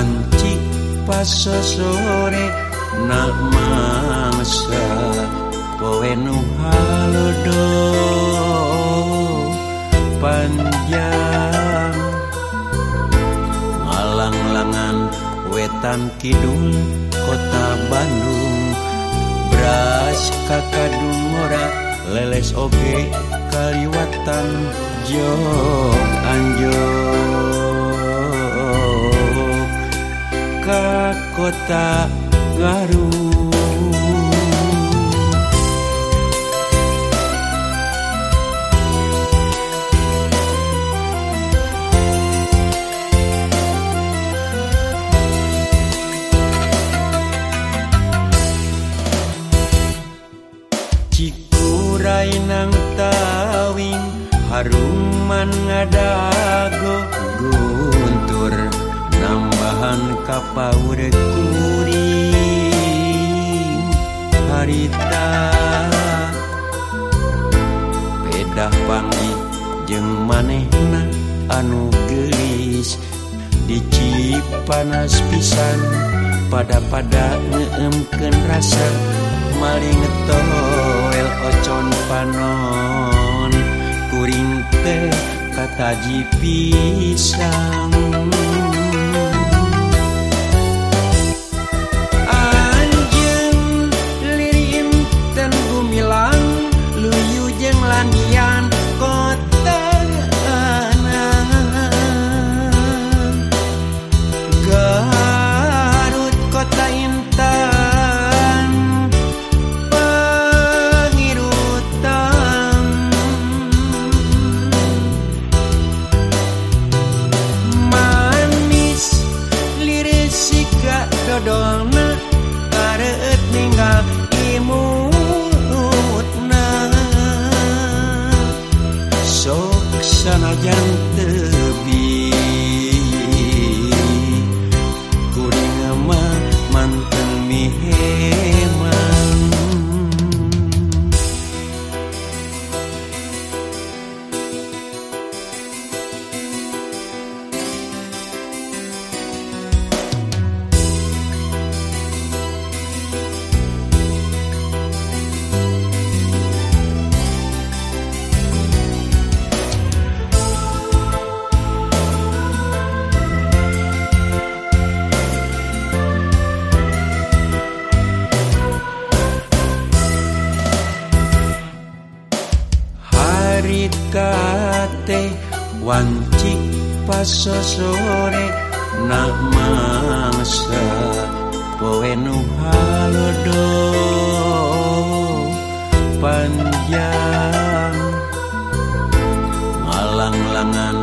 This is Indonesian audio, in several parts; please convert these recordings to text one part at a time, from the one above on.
wanci pas sore namasa kowe nu halodo. Panjang ngalang-langan wetan kidul kota Bandung. Beras kakadung ora leles oge kaliwatan jog kota Garut Cikurainang tawing haruman ngadago guntur nambahan kapaurekuri harita. Pedah pandi jeung manehna anu gelis. Dicip panas pisan pada pada ngeemken rasa. Maling toel ocon panon kuring teh kataji pisang dodolna kareet ninggal imutna sok sanajan teu bisa kate wanci pas sore nak mangsa kowe nu halodo. Panjang ngalang-langan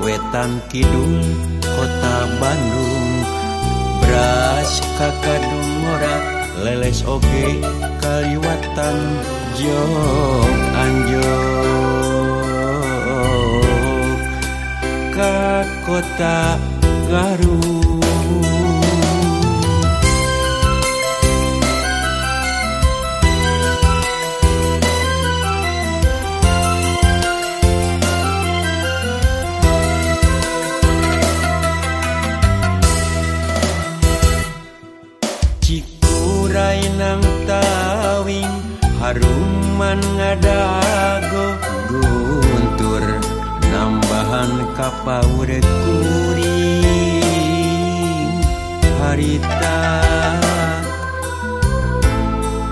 wetan kidul kota Bandung. Beras kakadung ora leles oge kaliwatan jog anjok kota Garut Cikurainang tawing haruman ngadago guntur nambahan kapaurekuri harita.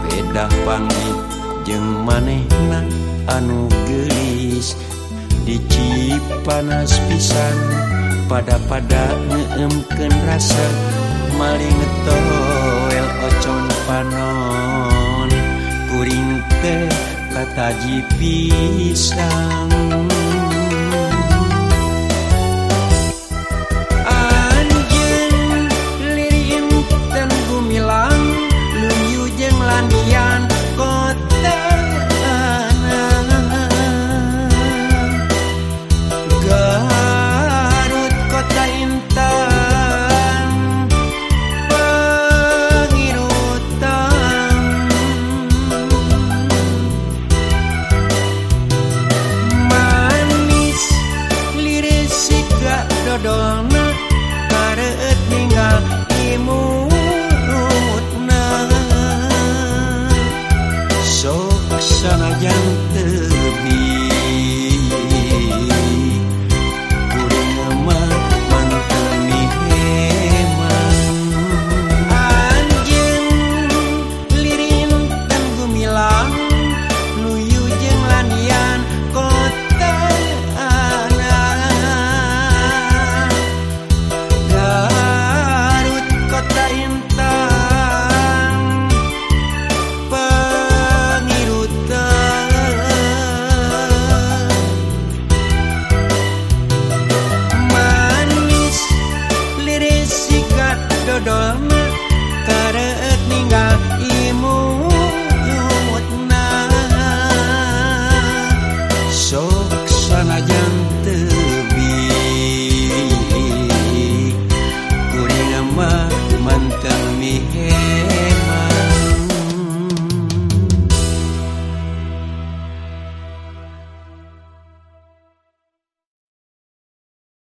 Pedah pangit jeung manehna anu gelis. Dicip panas pisan pada pada ngeemken rasa. Maling toel ocon panon. Kuring teh kataji pisang